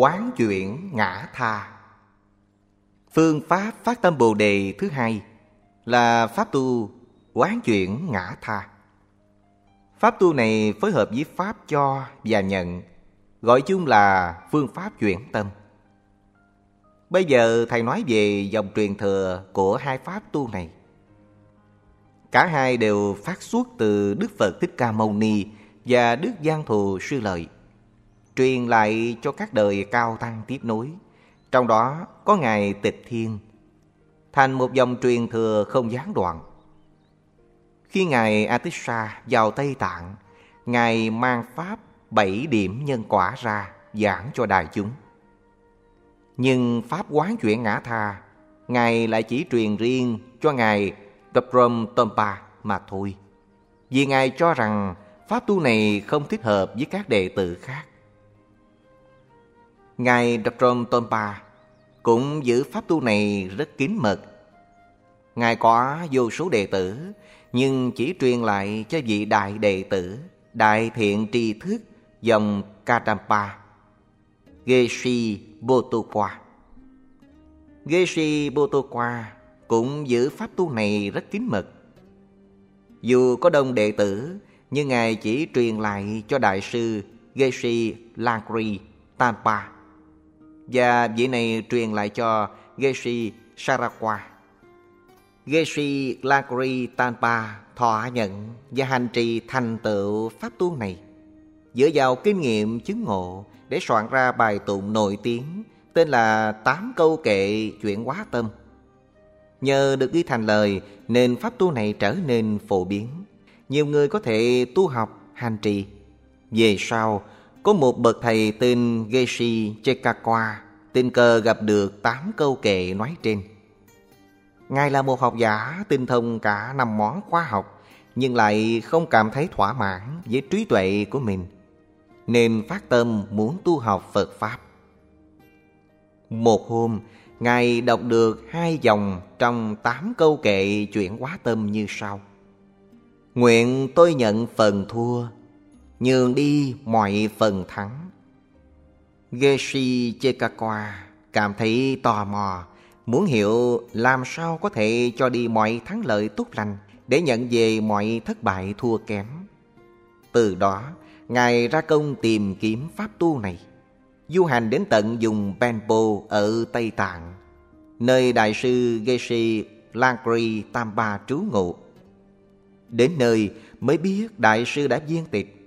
Quán chuyển ngã tha Phương pháp phát tâm Bồ Đề thứ hai là pháp tu quán chuyển ngã tha. Pháp tu này phối hợp với pháp cho và nhận, gọi chung là phương pháp chuyển tâm. Bây giờ thầy nói về dòng truyền thừa của hai pháp tu này. Cả hai đều phát xuất từ Đức Phật Thích Ca Mâu Ni và Đức Giang Thù Sư Lợi, truyền lại cho các đời cao tăng tiếp nối. Trong đó có Ngài Tịch Thiên, thành một dòng truyền thừa không gián đoạn. Khi Ngài Atisha vào Tây Tạng, Ngài mang Pháp bảy điểm nhân quả ra giảng cho đại chúng. Nhưng Pháp quán chuyển ngã tha, Ngài lại chỉ truyền riêng cho Ngài Dabram Tompa mà thôi. Vì Ngài cho rằng Pháp tu này không thích hợp với các đệ tử khác. Ngài Dabrom Tompa cũng giữ Pháp tu này rất kín mật. Ngài có vô số đệ tử, nhưng chỉ truyền lại cho vị đại đệ tử, đại thiện tri thức dòng Kadampa, Geshi Botokwa. Geshi Botokwa cũng giữ pháp tu này rất kín mật. Dù có đông đệ tử, nhưng Ngài chỉ truyền lại cho Đại sư Geshi Langri Tanpa và vị này truyền lại cho Geshi Sarakwa. Geshi Lagri Tanpa thọ nhận và hành trì thành tựu pháp tu này dựa vào kinh nghiệm chứng ngộ để soạn ra bài tụng nổi tiếng tên là Tám câu kệ chuyển hóa tâm. Nhờ được ghi thành lời nên pháp tu này trở nên phổ biến. Nhiều người có thể tu học, hành trì. Về sau, có một bậc thầy tên Geshi Chekakwa tình cờ gặp được tám câu kệ nói trên. Ngài là một học giả tinh thông cả năm món khoa học nhưng lại không cảm thấy thỏa mãn với trí tuệ của mình nên phát tâm muốn tu học Phật Pháp. Một hôm, Ngài đọc được hai dòng trong tám câu kệ chuyển hóa tâm như sau. Nguyện tôi nhận phần thua, nhường đi mọi phần thắng. Geshi Chekakwa cảm thấy tò mò, muốn hiểu làm sao có thể cho đi mọi thắng lợi tốt lành để nhận về mọi thất bại thua kém. Từ đó, Ngài ra công tìm kiếm pháp tu này du hành đến tận vùng Benpo ở Tây Tạng, nơi Đại sư Geshe Langri Tamba trú ngụ. Đến nơi mới biết Đại sư đã viên tịch.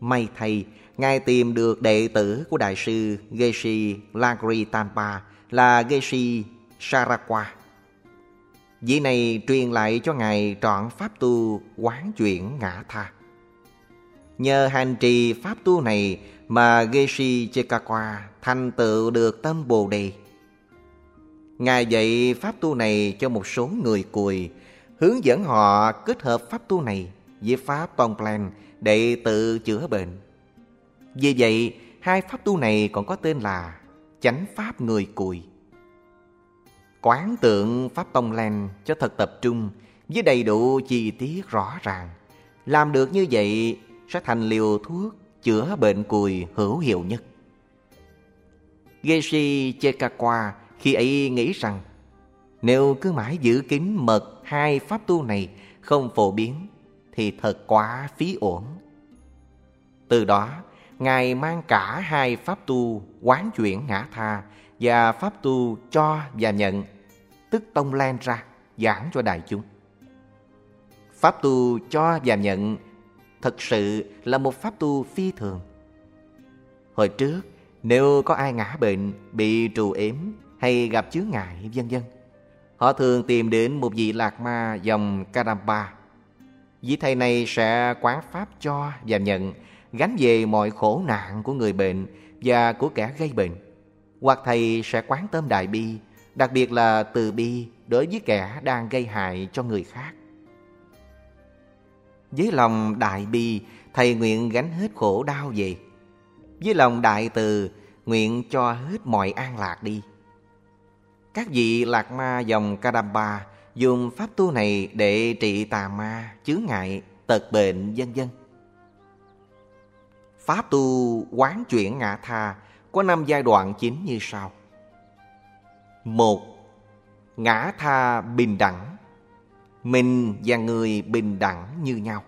May thay, Ngài tìm được đệ tử của Đại sư Geshe Lagri Tampa là Geshe Sarakwa. Vị này truyền lại cho Ngài trọn pháp tu quán chuyển ngã tha. Nhờ hành trì pháp tu này mà Geshi Chekakwa thành tựu được tâm Bồ Đề. Ngài dạy pháp tu này cho một số người cùi, hướng dẫn họ kết hợp pháp tu này với pháp Tongplan để tự chữa bệnh. Vì vậy, hai pháp tu này còn có tên là chánh pháp người cùi. Quán tượng pháp Tông Lan cho thật tập trung với đầy đủ chi tiết rõ ràng. Làm được như vậy sẽ thành liều thuốc chữa bệnh cùi hữu hiệu nhất. Geshi Chekakwa khi ấy nghĩ rằng nếu cứ mãi giữ kín mật hai pháp tu này không phổ biến thì thật quá phí ổn. Từ đó, Ngài mang cả hai pháp tu quán chuyển ngã tha và pháp tu cho và nhận, tức tông lan ra, giảng cho đại chúng. Pháp tu cho và nhận thật sự là một pháp tu phi thường. Hồi trước, nếu có ai ngã bệnh, bị trù ếm hay gặp chướng ngại vân vân, họ thường tìm đến một vị lạc ma dòng Kadampa. Vị thầy này sẽ quán pháp cho và nhận, gánh về mọi khổ nạn của người bệnh và của kẻ gây bệnh. Hoặc thầy sẽ quán tâm đại bi, đặc biệt là từ bi đối với kẻ đang gây hại cho người khác. Với lòng đại bi, Thầy nguyện gánh hết khổ đau về. Với lòng đại từ, nguyện cho hết mọi an lạc đi. Các vị lạc ma dòng Kadamba dùng pháp tu này để trị tà ma, chướng ngại, tật bệnh, vân vân. Pháp tu quán chuyển ngã tha có năm giai đoạn chính như sau. một Ngã tha bình đẳng Mình và người bình đẳng như nhau.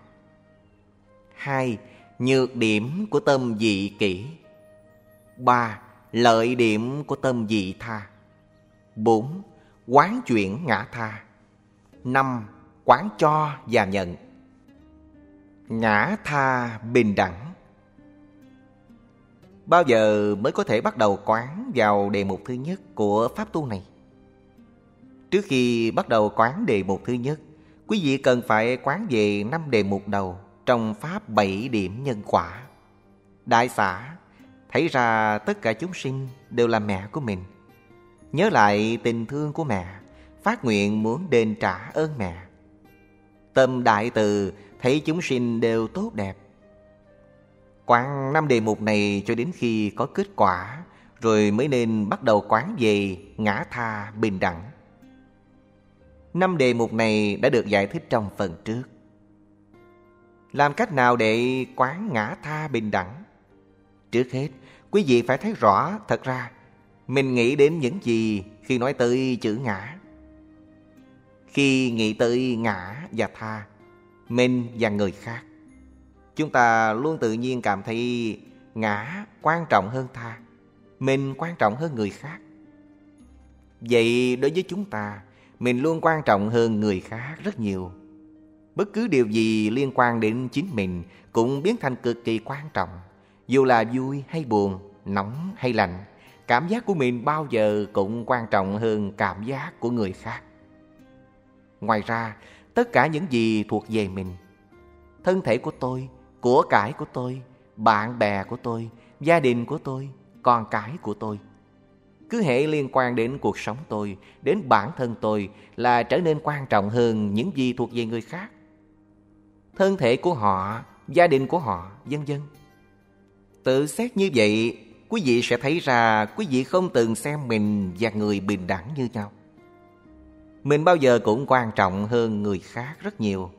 hai Nhược điểm của tâm dị kỷ. ba Lợi điểm của tâm dị tha. bốn Quán chuyển ngã tha năm Quán cho và nhận. Ngã tha bình đẳng Bao giờ mới có thể bắt đầu quán vào đề mục thứ nhất của pháp tu này? Trước khi bắt đầu quán đề mục thứ nhất, quý vị cần phải quán về năm đề mục đầu trong pháp bảy điểm nhân quả. Đại xã, thấy ra tất cả chúng sinh đều là mẹ của mình. Nhớ lại tình thương của mẹ, phát nguyện muốn đền trả ơn mẹ. Tâm đại từ thấy chúng sinh đều tốt đẹp, Quán năm đề mục này cho đến khi có kết quả Rồi mới nên bắt đầu quán về ngã tha bình đẳng Năm đề mục này đã được giải thích trong phần trước Làm cách nào để quán ngã tha bình đẳng? Trước hết, quý vị phải thấy rõ thật ra Mình nghĩ đến những gì khi nói tới chữ ngã khi nghĩ tới ngã và tha Mình và người khác Chúng ta luôn tự nhiên cảm thấy ngã quan trọng hơn tha, mình quan trọng hơn người khác. Vậy đối với chúng ta, mình luôn quan trọng hơn người khác rất nhiều. Bất cứ điều gì liên quan đến chính mình cũng biến thành cực kỳ quan trọng. Dù là vui hay buồn, nóng hay lạnh, cảm giác của mình bao giờ cũng quan trọng hơn cảm giác của người khác. Ngoài ra, tất cả những gì thuộc về mình, thân thể của tôi, của cải của tôi, bạn bè của tôi, gia đình của tôi, con cái của tôi. Cứ hệ liên quan đến cuộc sống tôi, đến bản thân tôi là trở nên quan trọng hơn những gì thuộc về người khác. Thân thể của họ, gia đình của họ, vân vân. Tự xét như vậy, quý vị sẽ thấy ra quý vị không từng xem mình và người bình đẳng như nhau. Mình bao giờ cũng quan trọng hơn người khác rất nhiều.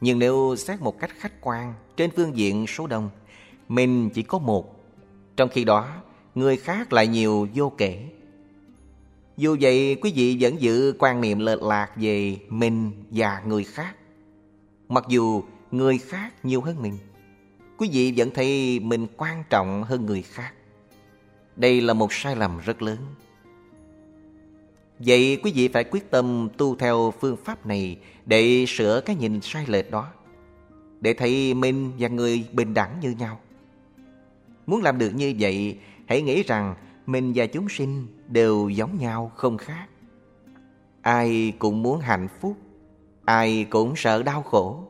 Nhưng nếu xét một cách khách quan trên phương diện số đông, mình chỉ có một. Trong khi đó, người khác lại nhiều vô kể. Dù vậy, quý vị vẫn giữ quan niệm lệch lạc về mình và người khác. Mặc dù người khác nhiều hơn mình, quý vị vẫn thấy mình quan trọng hơn người khác. Đây là một sai lầm rất lớn. Vậy quý vị phải quyết tâm tu theo phương pháp này để sửa cái nhìn sai lệch đó. Để thấy mình và người bình đẳng như nhau. Muốn làm được như vậy, hãy nghĩ rằng mình và chúng sinh đều giống nhau không khác. Ai cũng muốn hạnh phúc, ai cũng sợ đau khổ.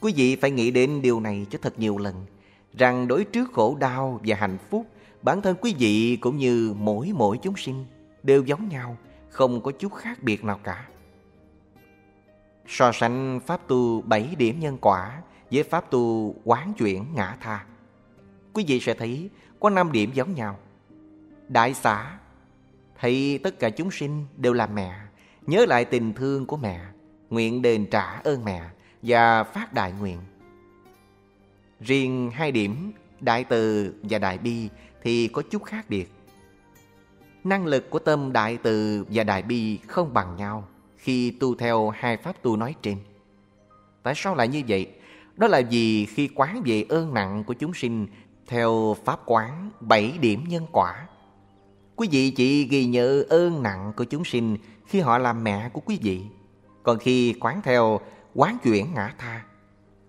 Quý vị phải nghĩ đến điều này cho thật nhiều lần, rằng đối trước khổ đau và hạnh phúc, bản thân quý vị cũng như mỗi mỗi chúng sinh đều giống nhau, không có chút khác biệt nào cả. So sánh pháp tu bảy điểm nhân quả với pháp tu quán chuyển ngã tha. Quý vị sẽ thấy có năm điểm giống nhau. Đại xã thấy tất cả chúng sinh đều là mẹ, nhớ lại tình thương của mẹ, nguyện đền trả ơn mẹ và phát đại nguyện. Riêng hai điểm đại từ và đại bi thì có chút khác biệt. Năng lực của tâm đại từ và đại bi không bằng nhau khi tu theo hai pháp tu nói trên. Tại sao lại như vậy? Đó là vì khi quán về ơn nặng của chúng sinh theo pháp quán bảy điểm nhân quả. Quý vị chỉ ghi nhớ ơn nặng của chúng sinh khi họ làm mẹ của quý vị. Còn khi quán theo quán chuyển ngã tha,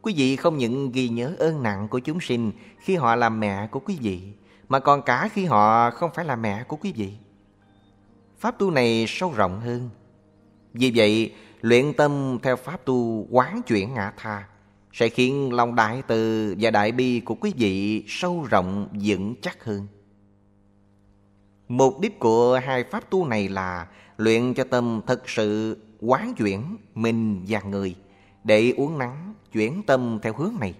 quý vị không những ghi nhớ ơn nặng của chúng sinh khi họ làm mẹ của quý vị, mà còn cả khi họ không phải là mẹ của quý vị. Pháp tu này sâu rộng hơn. Vì vậy, luyện tâm theo pháp tu quán chuyển ngã tha sẽ khiến lòng đại từ và đại bi của quý vị sâu rộng vững chắc hơn. Mục đích của hai pháp tu này là luyện cho tâm thật sự quán chuyển mình và người để uống nắng chuyển tâm theo hướng này.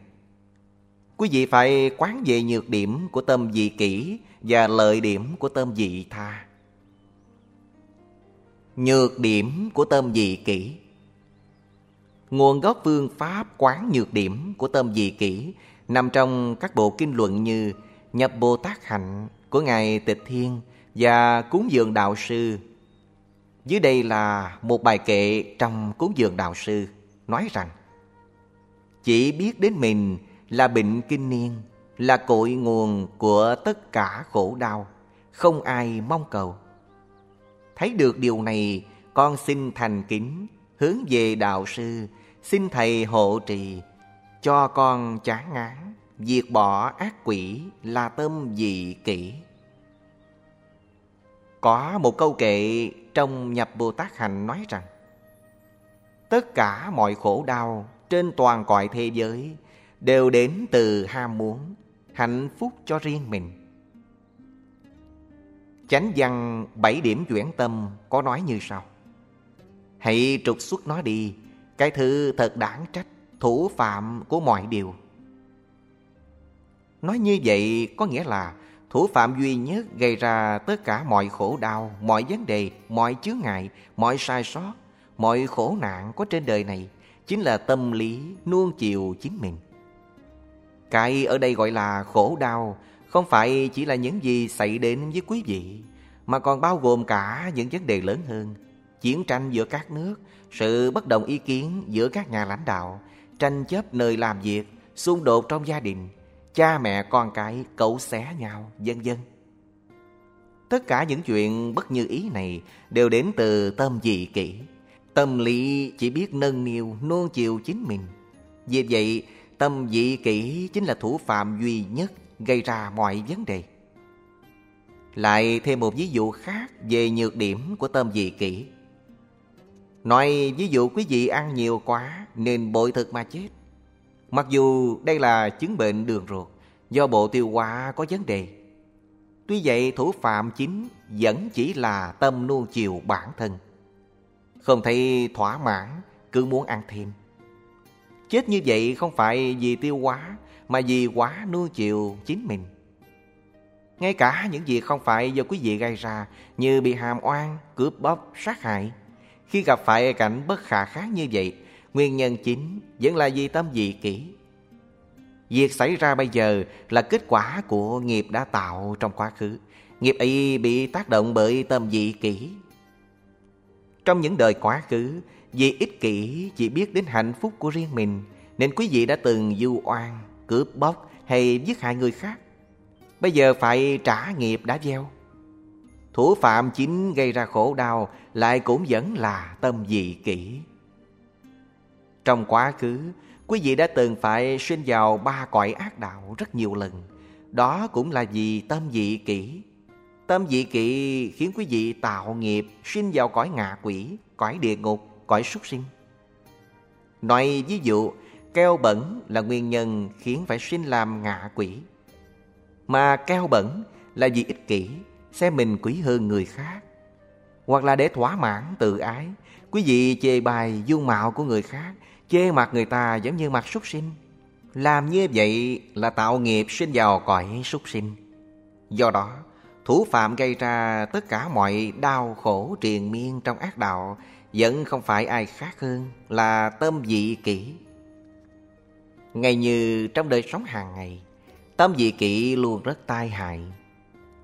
Quý vị phải quán về nhược điểm của tâm dị kỷ và lợi điểm của tâm dị tha. Nhược điểm của tâm dị kỷ Nguồn gốc phương pháp quán nhược điểm của tâm dị kỷ nằm trong các bộ kinh luận như nhập Bồ Tát hạnh của Ngài Tịch Thiên và cúng dường đạo sư. Dưới đây là một bài kệ trong cúng dường đạo sư nói rằng Chỉ biết đến mình là bệnh kinh niên, là cội nguồn của tất cả khổ đau, không ai mong cầu. Thấy được điều này, con xin thành kính, hướng về đạo sư, xin thầy hộ trì, cho con chán ngán, diệt bỏ ác quỷ là tâm dị kỷ. Có một câu kệ trong nhập Bồ Tát Hành nói rằng Tất cả mọi khổ đau trên toàn cõi thế giới đều đến từ ham muốn, hạnh phúc cho riêng mình. Chánh văn bảy điểm chuyển tâm có nói như sau. Hãy trục xuất nó đi, cái thứ thật đáng trách, thủ phạm của mọi điều. Nói như vậy có nghĩa là thủ phạm duy nhất gây ra tất cả mọi khổ đau, mọi vấn đề, mọi chướng ngại, mọi sai sót, mọi khổ nạn có trên đời này chính là tâm lý nuông chiều chính mình. Cái ở đây gọi là khổ đau không phải chỉ là những gì xảy đến với quý vị, mà còn bao gồm cả những vấn đề lớn hơn. Chiến tranh giữa các nước, sự bất đồng ý kiến giữa các nhà lãnh đạo, tranh chấp nơi làm việc, xung đột trong gia đình, cha mẹ con cái cẩu xé nhau, vân vân. Tất cả những chuyện bất như ý này đều đến từ tâm dị kỷ. Tâm lý chỉ biết nâng niu, nuông chiều chính mình. Vì vậy, tâm dị kỷ chính là thủ phạm duy nhất gây ra mọi vấn đề. Lại thêm một ví dụ khác về nhược điểm của tâm dị kỷ. Nói ví dụ quý vị ăn nhiều quá nên bội thực mà chết. Mặc dù đây là chứng bệnh đường ruột do bộ tiêu hóa có vấn đề. Tuy vậy thủ phạm chính vẫn chỉ là tâm nuông chiều bản thân. Không thấy thỏa mãn, cứ muốn ăn thêm. Chết như vậy không phải vì tiêu quá mà vì quá nuông chiều chính mình. Ngay cả những việc không phải do quý vị gây ra như bị hàm oan, cướp bóc, sát hại. Khi gặp phải cảnh bất khả kháng như vậy, nguyên nhân chính vẫn là vì tâm dị kỷ. Việc xảy ra bây giờ là kết quả của nghiệp đã tạo trong quá khứ. Nghiệp ấy bị tác động bởi tâm dị kỷ. Trong những đời quá khứ, vì ích kỷ chỉ biết đến hạnh phúc của riêng mình, nên quý vị đã từng du oan, cướp bóc hay giết hại người khác. Bây giờ phải trả nghiệp đã gieo. Thủ phạm chính gây ra khổ đau lại cũng vẫn là tâm dị kỷ. Trong quá khứ, quý vị đã từng phải sinh vào ba cõi ác đạo rất nhiều lần. Đó cũng là vì tâm dị kỷ. Tâm dị kỷ khiến quý vị tạo nghiệp sinh vào cõi ngạ quỷ, cõi địa ngục, cõi súc sinh. Nói ví dụ, keo bẩn là nguyên nhân khiến phải sinh làm ngạ quỷ. Mà keo bẩn là vì ích kỷ, xem mình quý hơn người khác. Hoặc là để thỏa mãn tự ái, quý vị chê bài dung mạo của người khác, chê mặt người ta giống như mặt súc sinh. Làm như vậy là tạo nghiệp sinh vào cõi súc sinh. Do đó, thủ phạm gây ra tất cả mọi đau khổ triền miên trong ác đạo vẫn không phải ai khác hơn là tâm dị kỷ. Ngay như trong đời sống hàng ngày, tâm dị kỷ luôn rất tai hại.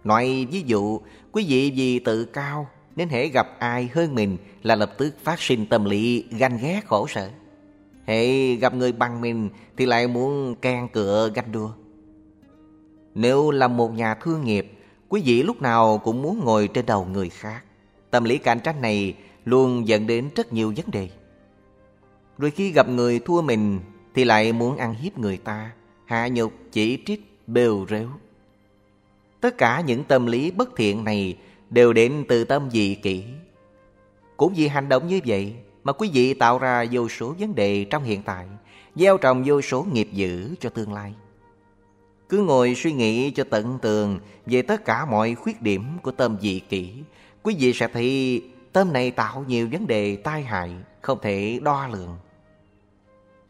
Nói ví dụ, quý vị vì tự cao nên hễ gặp ai hơn mình là lập tức phát sinh tâm lý ganh ghét khổ sở. Hễ gặp người bằng mình thì lại muốn can cửa ganh đua. Nếu là một nhà thương nghiệp, quý vị lúc nào cũng muốn ngồi trên đầu người khác. Tâm lý cạnh tranh này luôn dẫn đến rất nhiều vấn đề. Rồi khi gặp người thua mình thì lại muốn ăn hiếp người ta, hạ nhục, chỉ trích, bêu rếu. Tất cả những tâm lý bất thiện này đều đến từ tâm dị kỷ. Cũng vì hành động như vậy mà quý vị tạo ra vô số vấn đề trong hiện tại, gieo trồng vô số nghiệp dữ cho tương lai. Cứ ngồi suy nghĩ cho tận tường về tất cả mọi khuyết điểm của tâm dị kỷ, quý vị sẽ thấy tâm này tạo nhiều vấn đề tai hại, không thể đo lường.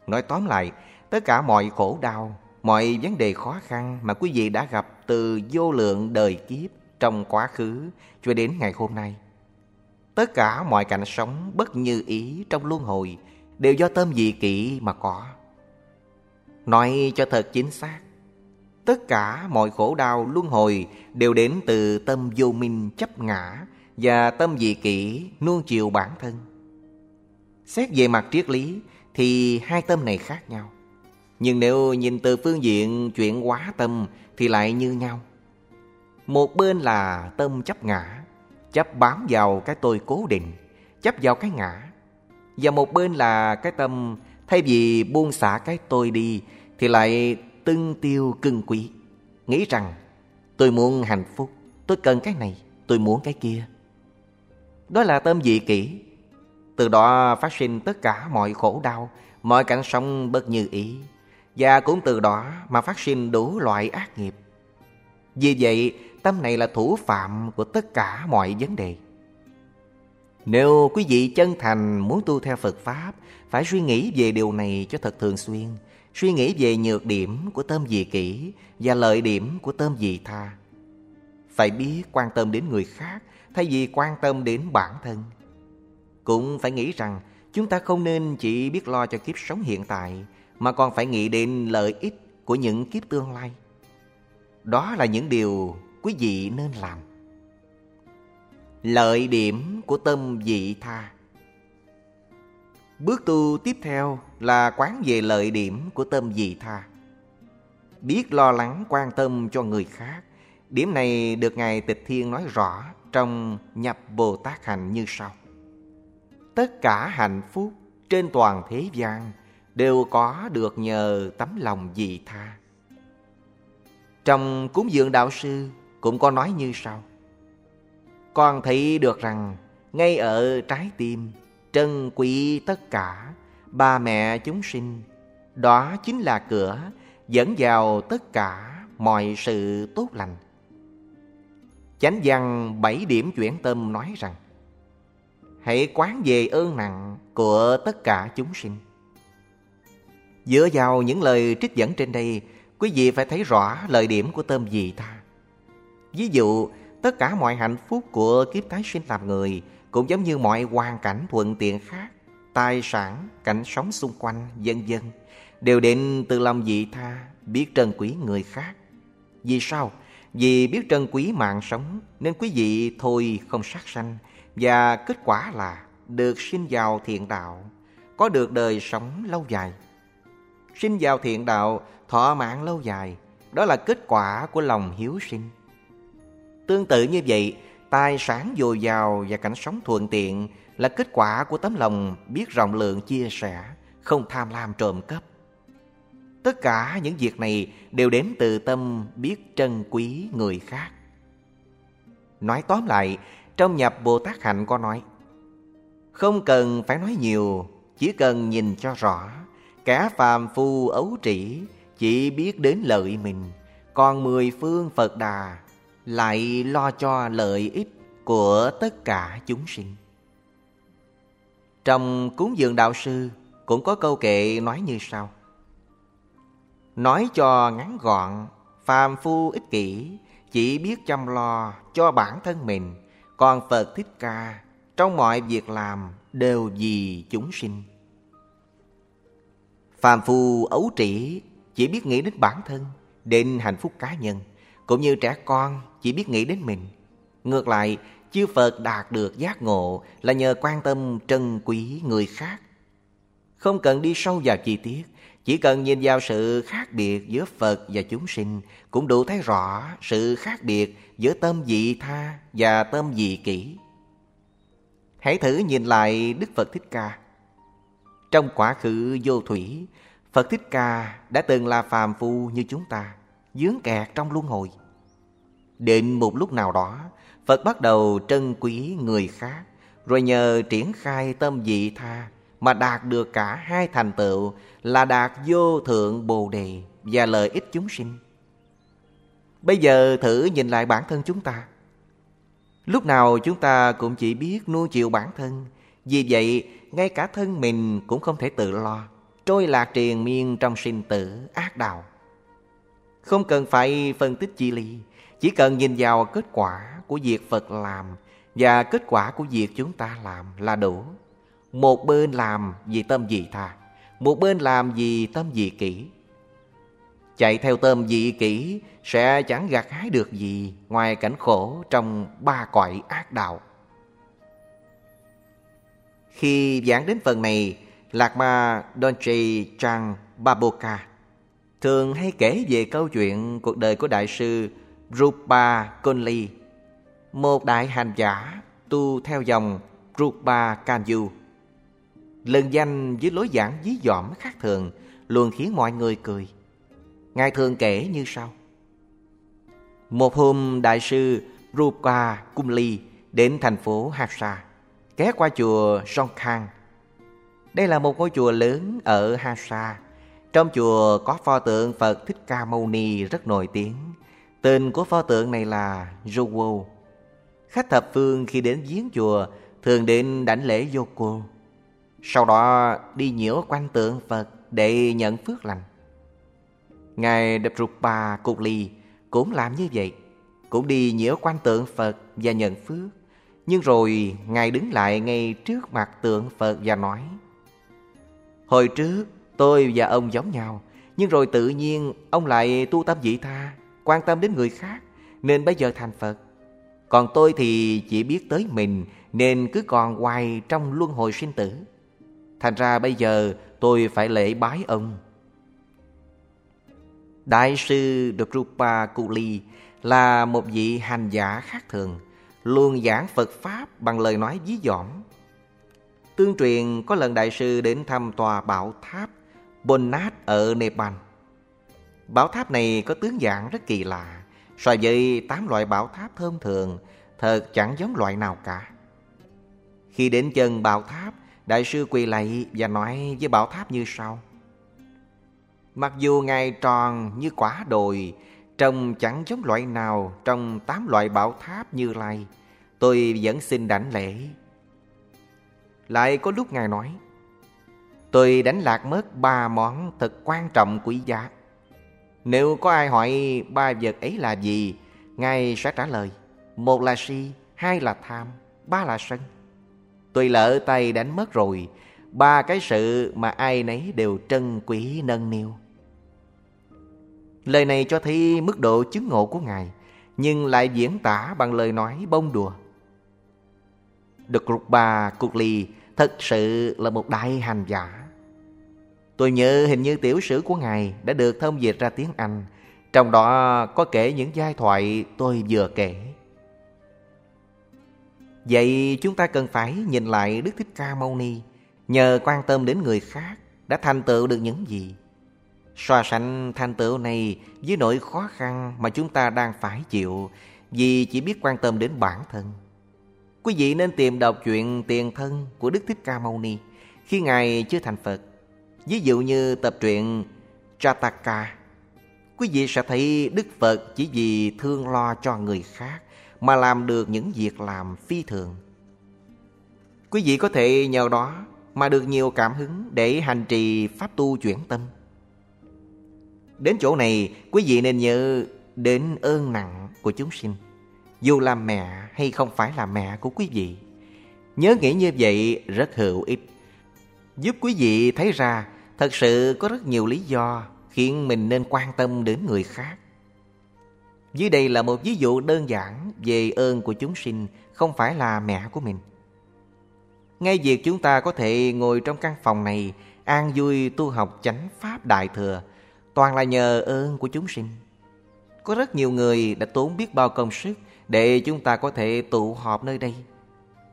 Nói tóm lại, tất cả mọi khổ đau, mọi vấn đề khó khăn mà quý vị đã gặp từ vô lượng đời kiếp trong quá khứ cho đến ngày hôm nay. Tất cả mọi cảnh sống bất như ý trong luân hồi đều do tâm dị kỷ mà có. Nói cho thật chính xác, Tất cả mọi khổ đau luân hồi đều đến từ tâm vô minh chấp ngã và tâm dị kỷ nuông chiều bản thân. Xét về mặt triết lý thì hai tâm này khác nhau. Nhưng nếu nhìn từ phương diện chuyển hóa tâm thì lại như nhau. Một bên là tâm chấp ngã, chấp bám vào cái tôi cố định, chấp vào cái ngã. Và một bên là cái tâm thay vì buông xả cái tôi đi thì lại tưng tiêu cưng quý. Nghĩ rằng tôi muốn hạnh phúc, tôi cần cái này, tôi muốn cái kia. Đó là tâm dị kỷ. Từ đó phát sinh tất cả mọi khổ đau, mọi cảnh sống bất như ý. Và cũng từ đó mà phát sinh đủ loại ác nghiệp. Vì vậy, tâm này là thủ phạm của tất cả mọi vấn đề. Nếu quý vị chân thành muốn tu theo Phật Pháp, phải suy nghĩ về điều này cho thật thường xuyên, suy nghĩ về nhược điểm của tâm dị kỷ và lợi điểm của tâm dị tha. Phải biết quan tâm đến người khác thay vì quan tâm đến bản thân. Cũng phải nghĩ rằng chúng ta không nên chỉ biết lo cho kiếp sống hiện tại, mà còn phải nghĩ đến lợi ích của những kiếp tương lai. Đó là những điều quý vị nên làm. Lợi điểm của tâm vị tha Bước tu tiếp theo là quán về lợi điểm của tâm vị tha. Biết lo lắng quan tâm cho người khác. Điểm này được Ngài Tịch Thiên nói rõ trong nhập Bồ Tát Hành như sau. Tất cả hạnh phúc trên toàn thế gian đều có được nhờ tấm lòng dị tha. Trong cúng dường đạo sư cũng có nói như sau. Con thấy được rằng ngay ở trái tim trân quý tất cả ba mẹ chúng sinh, đó chính là cửa dẫn vào tất cả mọi sự tốt lành chánh văn bảy điểm chuyển tâm nói rằng hãy quán về ơn nặng của tất cả chúng sinh dựa vào những lời trích dẫn trên đây quý vị phải thấy rõ lời điểm của tâm gì ta ví dụ tất cả mọi hạnh phúc của kiếp tái sinh làm người cũng giống như mọi hoàn cảnh thuận tiện khác, tài sản, cảnh sống xung quanh, vân vân đều đến từ lòng vị tha, biết trân quý người khác. Vì sao? Vì biết trân quý mạng sống nên quý vị thôi không sát sanh và kết quả là được sinh vào thiện đạo, có được đời sống lâu dài. Sinh vào thiện đạo, thọ mạng lâu dài, đó là kết quả của lòng hiếu sinh. Tương tự như vậy, Tài sản dồi dào và cảnh sống thuận tiện là kết quả của tấm lòng biết rộng lượng chia sẻ, không tham lam trộm cắp. Tất cả những việc này đều đến từ tâm biết trân quý người khác. Nói tóm lại, trong nhập Bồ Tát Hạnh có nói Không cần phải nói nhiều, chỉ cần nhìn cho rõ Cả phàm phu ấu trĩ chỉ biết đến lợi mình Còn mười phương Phật Đà lại lo cho lợi ích của tất cả chúng sinh. Trong cúng dường đạo sư cũng có câu kệ nói như sau. Nói cho ngắn gọn, phàm phu ích kỷ, chỉ biết chăm lo cho bản thân mình, còn Phật Thích Ca trong mọi việc làm đều vì chúng sinh. Phàm phu ấu trĩ chỉ biết nghĩ đến bản thân, đến hạnh phúc cá nhân, cũng như trẻ con chỉ biết nghĩ đến mình. Ngược lại, chư Phật đạt được giác ngộ là nhờ quan tâm trân quý người khác. Không cần đi sâu vào chi tiết, chỉ cần nhìn vào sự khác biệt giữa Phật và chúng sinh cũng đủ thấy rõ sự khác biệt giữa tâm dị tha và tâm dị kỷ. Hãy thử nhìn lại Đức Phật Thích Ca. Trong quá khứ vô thủy, Phật Thích Ca đã từng là phàm phu như chúng ta, dướng kẹt trong luân hồi. Đến một lúc nào đó, Phật bắt đầu trân quý người khác, rồi nhờ triển khai tâm dị tha mà đạt được cả hai thành tựu là đạt vô thượng bồ đề và lợi ích chúng sinh. Bây giờ thử nhìn lại bản thân chúng ta. Lúc nào chúng ta cũng chỉ biết nuôi chiều bản thân, vì vậy ngay cả thân mình cũng không thể tự lo, trôi lạc triền miên trong sinh tử ác đạo. Không cần phải phân tích chi ly, chỉ cần nhìn vào kết quả của việc Phật làm và kết quả của việc chúng ta làm là đủ. Một bên làm vì tâm dị tha, một bên làm vì tâm dị kỷ. Chạy theo tâm dị kỹ sẽ chẳng gặt hái được gì ngoài cảnh khổ trong ba cõi ác đạo. Khi giảng đến phần này, Lạc Ma Donche Chang Baboka thường hay kể về câu chuyện cuộc đời của Đại sư Rupa Konli, một đại hành giả tu theo dòng Rupa Kanyu. Lần danh với lối giảng dí dỏm khác thường luôn khiến mọi người cười. Ngài thường kể như sau. Một hôm đại sư Rupa Kumli đến thành phố Hasa, ghé qua chùa Songkhang. Đây là một ngôi chùa lớn ở Hasa. Trong chùa có pho tượng Phật Thích Ca Mâu Ni rất nổi tiếng. Tên của pho tượng này là Jowo. Khách thập phương khi đến giếng chùa thường đến đảnh lễ Yoko. Sau đó đi nhiễu quanh tượng Phật để nhận phước lành. Ngài Đập Rục Bà Cục Lì cũng làm như vậy, cũng đi nhiễu quanh tượng Phật và nhận phước. Nhưng rồi Ngài đứng lại ngay trước mặt tượng Phật và nói Hồi trước tôi và ông giống nhau Nhưng rồi tự nhiên ông lại tu tâm dị tha Quan tâm đến người khác Nên bây giờ thành Phật Còn tôi thì chỉ biết tới mình Nên cứ còn hoài trong luân hồi sinh tử Thành ra bây giờ tôi phải lễ bái ông Đại sư Drupa Kuli là một vị hành giả khác thường, luôn giảng Phật Pháp bằng lời nói dí dỏm. Tương truyền có lần đại sư đến thăm tòa bảo tháp Bonnat ở Nepal. Bảo tháp này có tướng dạng rất kỳ lạ, so với tám loại bảo tháp thông thường, thật chẳng giống loại nào cả. Khi đến chân bảo tháp, đại sư quỳ lạy và nói với bảo tháp như sau. Mặc dù ngài tròn như quả đồi, trông chẳng giống loại nào trong tám loại bảo tháp như lai, tôi vẫn xin đảnh lễ. Lại có lúc ngài nói, tôi đánh lạc mất ba món thật quan trọng quý giá. Nếu có ai hỏi ba vật ấy là gì, ngài sẽ trả lời, một là si, hai là tham, ba là sân. Tôi lỡ tay đánh mất rồi, ba cái sự mà ai nấy đều trân quý nâng niu. Lời này cho thấy mức độ chứng ngộ của Ngài, nhưng lại diễn tả bằng lời nói bông đùa. được rục bà cuộc lì thật sự là một đại hành giả. Tôi nhớ hình như tiểu sử của Ngài đã được thông dịch ra tiếng Anh, trong đó có kể những giai thoại tôi vừa kể. Vậy chúng ta cần phải nhìn lại Đức Thích Ca Mâu Ni, nhờ quan tâm đến người khác đã thành tựu được những gì. So sánh thành tựu này với nỗi khó khăn mà chúng ta đang phải chịu vì chỉ biết quan tâm đến bản thân. Quý vị nên tìm đọc chuyện tiền thân của Đức Thích Ca Mâu Ni khi Ngài chưa thành Phật. Ví dụ như tập truyện Chataka. Quý vị sẽ thấy Đức Phật chỉ vì thương lo cho người khác mà làm được những việc làm phi thường. Quý vị có thể nhờ đó mà được nhiều cảm hứng để hành trì pháp tu chuyển tâm. Đến chỗ này, quý vị nên nhớ đến ơn nặng của chúng sinh. Dù là mẹ hay không phải là mẹ của quý vị. Nhớ nghĩ như vậy rất hữu ích. Giúp quý vị thấy ra thật sự có rất nhiều lý do khiến mình nên quan tâm đến người khác. Dưới đây là một ví dụ đơn giản về ơn của chúng sinh không phải là mẹ của mình. Ngay việc chúng ta có thể ngồi trong căn phòng này an vui tu học chánh pháp đại thừa toàn là nhờ ơn của chúng sinh. Có rất nhiều người đã tốn biết bao công sức để chúng ta có thể tụ họp nơi đây.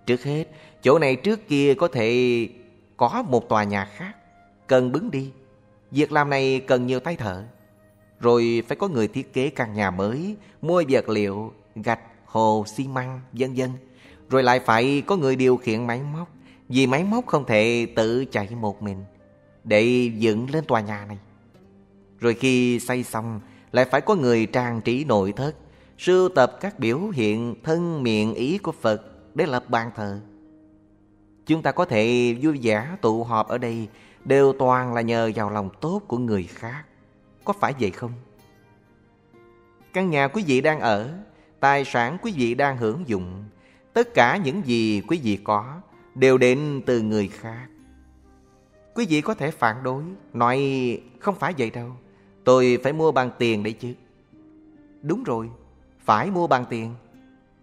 Trước hết, chỗ này trước kia có thể có một tòa nhà khác, cần bứng đi. Việc làm này cần nhiều tay thợ. Rồi phải có người thiết kế căn nhà mới, mua vật liệu, gạch, hồ, xi măng, vân vân. Rồi lại phải có người điều khiển máy móc, vì máy móc không thể tự chạy một mình để dựng lên tòa nhà này. Rồi khi xây xong Lại phải có người trang trí nội thất Sưu tập các biểu hiện thân miệng ý của Phật Để lập bàn thờ Chúng ta có thể vui vẻ tụ họp ở đây Đều toàn là nhờ vào lòng tốt của người khác có phải vậy không? Căn nhà quý vị đang ở, Tài sản quý vị đang hưởng dụng, Tất cả những gì quý vị có Đều đến từ người khác. Quý vị có thể phản đối, Nói, không phải vậy đâu, Tôi phải mua bằng tiền đấy chứ. Đúng rồi, Phải mua bằng tiền,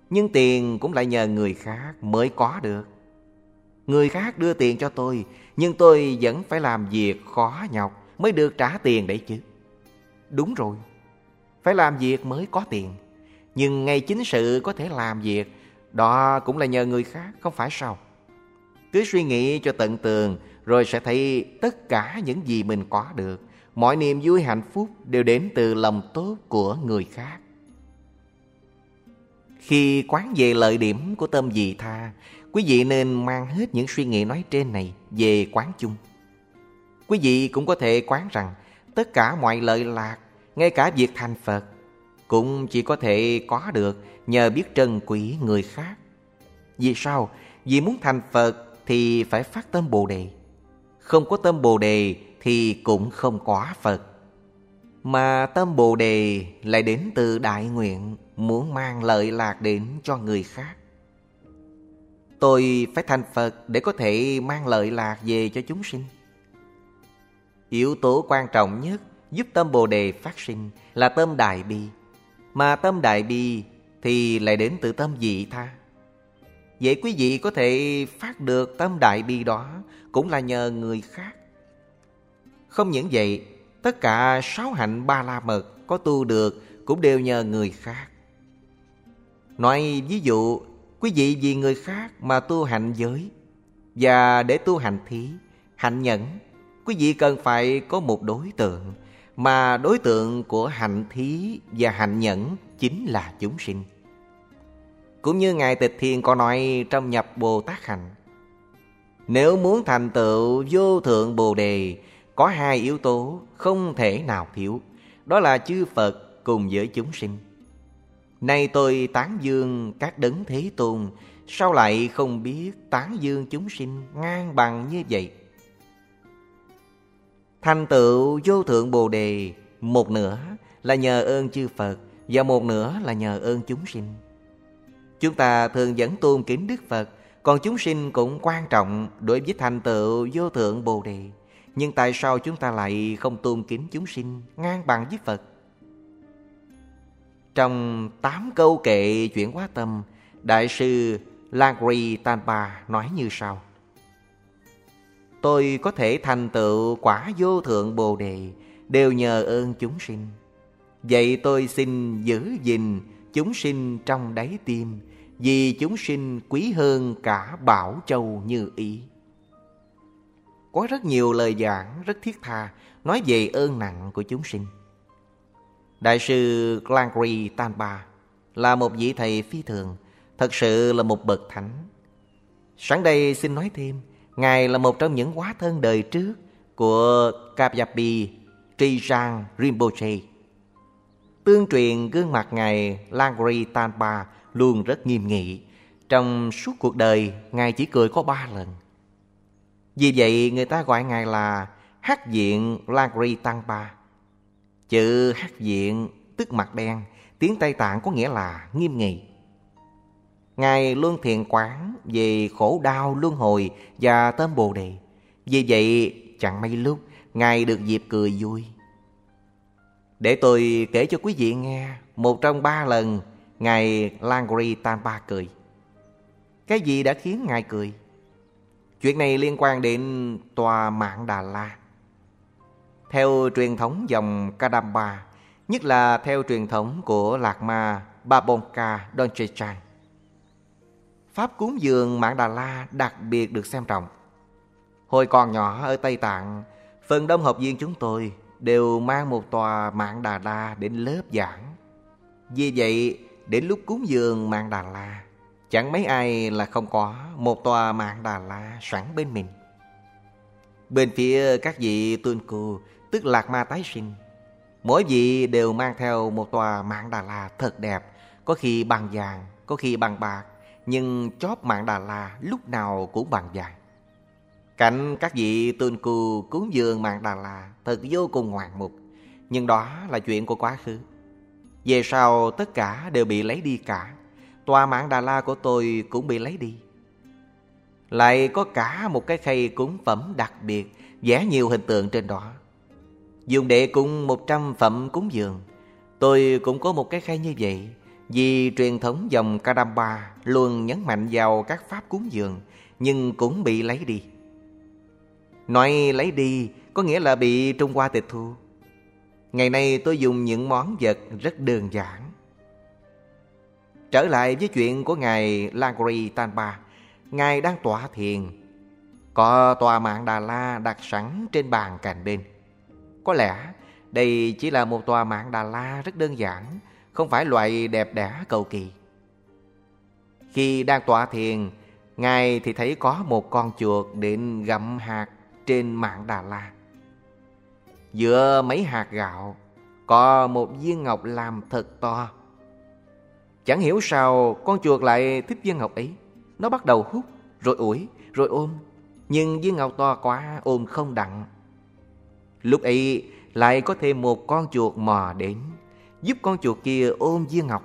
Nhưng tiền cũng lại nhờ người khác mới có được. Người khác đưa tiền cho tôi, Nhưng tôi vẫn phải làm việc khó nhọc Mới được trả tiền đấy chứ. Đúng rồi. Phải làm việc mới có tiền. Nhưng ngay chính sự có thể làm việc, Đó cũng là nhờ người khác, Không phải sao? Cứ suy nghĩ cho tận tường, Rồi sẽ thấy tất cả những gì mình có được, Mọi niềm vui hạnh phúc Đều đến từ lòng tốt của người khác. Khi quán về lợi điểm của tâm dị tha, Quý vị nên mang hết những suy nghĩ nói trên này về quán chung. Quý vị cũng có thể quán rằng tất cả mọi lợi lạc, ngay cả việc thành Phật, cũng chỉ có thể có được nhờ biết trân quý người khác. Vì sao? Vì muốn thành Phật thì phải phát tâm Bồ Đề. Không có tâm Bồ Đề thì cũng không có Phật. Mà tâm Bồ Đề lại đến từ đại nguyện muốn mang lợi lạc đến cho người khác. Tôi phải thành Phật để có thể mang lợi lạc về cho chúng sinh. Yếu tố quan trọng nhất giúp tâm Bồ Đề phát sinh là tâm Đại Bi. Mà tâm Đại Bi thì lại đến từ tâm dị tha. Vậy quý vị có thể phát được tâm Đại Bi đó cũng là nhờ người khác. Không những vậy, tất cả sáu hạnh ba la mật có tu được cũng đều nhờ người khác. Nói ví dụ Quý vị vì người khác mà tu hạnh giới Và để tu hành thí, hạnh nhẫn Quý vị cần phải có một đối tượng, Mà đối tượng của hạnh thí và hạnh nhẫn chính là chúng sinh. Cũng như Ngài Tịch Thiên có nói trong nhập Bồ Tát Hành Nếu muốn thành tựu vô thượng Bồ Đề, Có hai yếu tố không thể nào thiếu, Đó là chư Phật cùng với chúng sinh. Nay tôi tán dương các đấng thế tôn, Sao lại không biết tán dương chúng sinh ngang bằng như vậy? Thành tựu vô thượng Bồ Đề Một nửa là nhờ ơn chư Phật Và một nửa là nhờ ơn chúng sinh. Chúng ta thường vẫn tôn kính Đức Phật Còn chúng sinh cũng quan trọng đối với thành tựu vô thượng Bồ Đề. Nhưng tại sao chúng ta lại không tôn kính chúng sinh ngang bằng với Phật? Trong tám câu kệ chuyển hóa tâm, Đại sư Langri Tanpa nói như sau. Tôi có thể thành tựu quả vô thượng Bồ Đề đều nhờ ơn chúng sinh. Vậy tôi xin giữ gìn chúng sinh trong đáy tim vì chúng sinh quý hơn cả bảo châu như ý. Có rất nhiều lời giảng rất thiết tha nói về ơn nặng của chúng sinh. Đại sư Glangri Tanpa là một vị thầy phi thường, thật sự là một bậc thánh. Sáng đây xin nói thêm, Ngài là một trong những quá thân đời trước của Kapyapi Trijang Rinpoche. Tương truyền gương mặt Ngài Langri Tanpa luôn rất nghiêm nghị. Trong suốt cuộc đời, Ngài chỉ cười có ba lần. Vì vậy, người ta gọi Ngài là Hắc diện Langri Tanpa. Chữ hắc diện tức mặt đen, tiếng Tây Tạng có nghĩa là nghiêm nghị. Ngài luôn thiền quán về khổ đau luân hồi và tâm Bồ Đề. Vì vậy, chẳng mấy lúc Ngài được dịp cười vui. Để tôi kể cho quý vị nghe một trong ba lần Ngài Langri Tanpa cười. Cái gì đã khiến Ngài cười? Chuyện này liên quan đến tòa mạng Đà La. Theo truyền thống dòng Kadamba, nhất là theo truyền thống của Lạc Ma Babonka Donchechan. Pháp cúng dường Mạng Đà La đặc biệt được xem trọng. Hồi còn nhỏ ở Tây Tạng, phần đông học viên chúng tôi đều mang một tòa Mạng Đà La đến lớp giảng. Vì vậy, đến lúc cúng dường Mạng Đà La, chẳng mấy ai là không có một tòa Mạng Đà La sẵn bên mình. Bên phía các vị tuân cô, tức Lạc Ma tái sinh. Mỗi vị đều mang theo một tòa mạng Đà La thật đẹp, có khi bằng vàng, có khi bằng bạc, nhưng chóp mạng Đà La lúc nào cũng bằng dài Cảnh các vị tôn cù cúng dường mạng Đà La thật vô cùng ngoạn mục, nhưng đó là chuyện của quá khứ. Về sau tất cả đều bị lấy đi cả, tòa mạng Đà La của tôi cũng bị lấy đi. Lại có cả một cái khay cúng phẩm đặc biệt, vẽ nhiều hình tượng trên đó. Dùng để cúng một trăm phẩm cúng dường Tôi cũng có một cái khay như vậy vì truyền thống dòng Kadamba Luôn nhấn mạnh vào các pháp cúng dường, Nhưng cũng bị lấy đi. Nói lấy đi có nghĩa là bị Trung Hoa tịch thu. Ngày nay tôi dùng những món vật rất đơn giản. Trở lại với chuyện của Ngài Langri Tanpa. Ngài đang tọa thiền. Có tòa mạng Đà La đặt sẵn trên bàn cạnh bên. Có lẽ đây chỉ là một tòa mạng Đà La rất đơn giản không phải loại đẹp đẽ cầu kỳ. Khi đang tọa thiền, Ngài thì thấy có một con chuột định gặm hạt trên mạng Đà La. Giữa mấy hạt gạo, Có một viên ngọc làm thật to. Chẳng hiểu sao con chuột lại thích viên ngọc ấy. Nó bắt đầu hút, Rồi ủi, Rồi ôm. Nhưng viên ngọc to quá, ôm không đặng. Lúc ấy lại có thêm một con chuột mò đến. Giúp con chuột kia ôm viên ngọc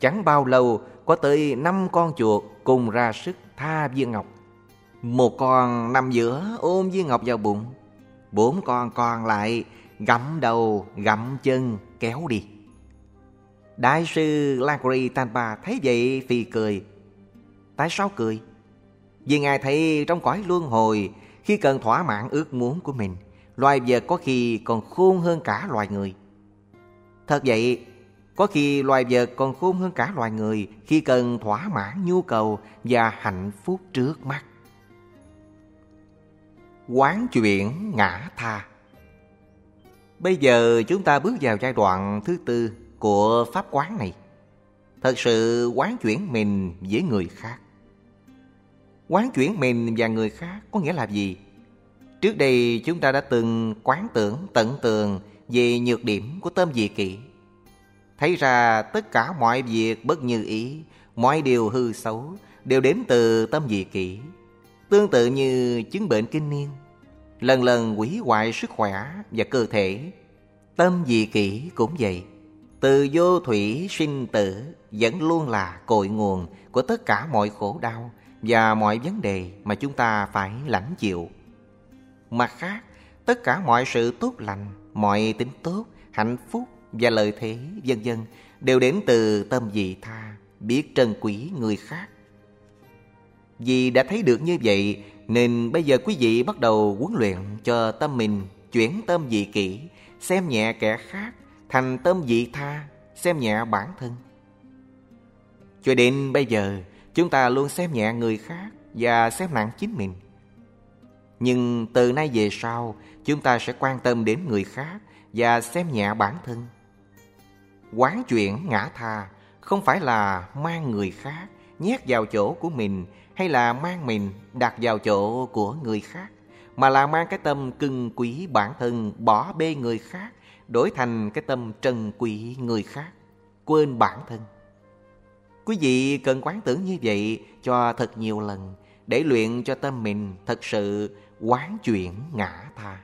Chẳng bao lâu có tới năm con chuột cùng ra sức tha viên ngọc Một con nằm giữa ôm viên ngọc vào bụng Bốn con còn lại gặm đầu, gặm chân, kéo đi. Đại sư Lagri Tanpa thấy vậy phì cười. Tại sao cười? Vì Ngài thấy trong cõi luân hồi, khi cần thỏa mãn ước muốn của mình, loài vật có khi còn khôn hơn cả loài người. Thật vậy, có khi loài vật còn khôn hơn cả loài người khi cần thỏa mãn nhu cầu và hạnh phúc trước mắt quán chuyển ngã tha. Bây giờ chúng ta bước vào giai đoạn thứ tư của pháp quán này. Thật sự quán chuyển mình với người khác. Quán chuyển mình và người khác có nghĩa là gì? Trước đây chúng ta đã từng quán tưởng tận tường về nhược điểm của tâm dị kỷ. Thấy ra tất cả mọi việc bất như ý, mọi điều hư xấu đều đến từ tâm dị kỷ Tương tự như chứng bệnh kinh niên, lần lần hủy hoại sức khỏe và cơ thể. Tâm dị kỷ cũng vậy. Từ vô thủy sinh tử vẫn luôn là cội nguồn của tất cả mọi khổ đau và mọi vấn đề mà chúng ta phải lãnh chịu. Mặt khác, tất cả mọi sự tốt lành, mọi tính tốt, hạnh phúc và lợi thế vân vân đều đến từ tâm vị tha, biết trân quý người khác vì đã thấy được như vậy nên bây giờ quý vị bắt đầu huấn luyện cho tâm mình chuyển tâm vị kỹ, xem nhẹ kẻ khác, thành tâm vị tha, xem nhẹ bản thân. Cho đến bây giờ, chúng ta luôn xem nhẹ người khác và xem nặng chính mình. Nhưng từ nay về sau, chúng ta sẽ quan tâm đến người khác và xem nhẹ bản thân. Quán chuyển ngã tha không phải là mang người khác, nhét vào chỗ của mình hay là mang mình đặt vào chỗ của người khác, mà là mang cái tâm cưng quý bản thân, bỏ bê người khác, đổi thành cái tâm trân quý người khác, quên bản thân quý vị cần quán tưởng như vậy cho thật nhiều lần để luyện cho tâm mình thật sự quán chuyển ngã tha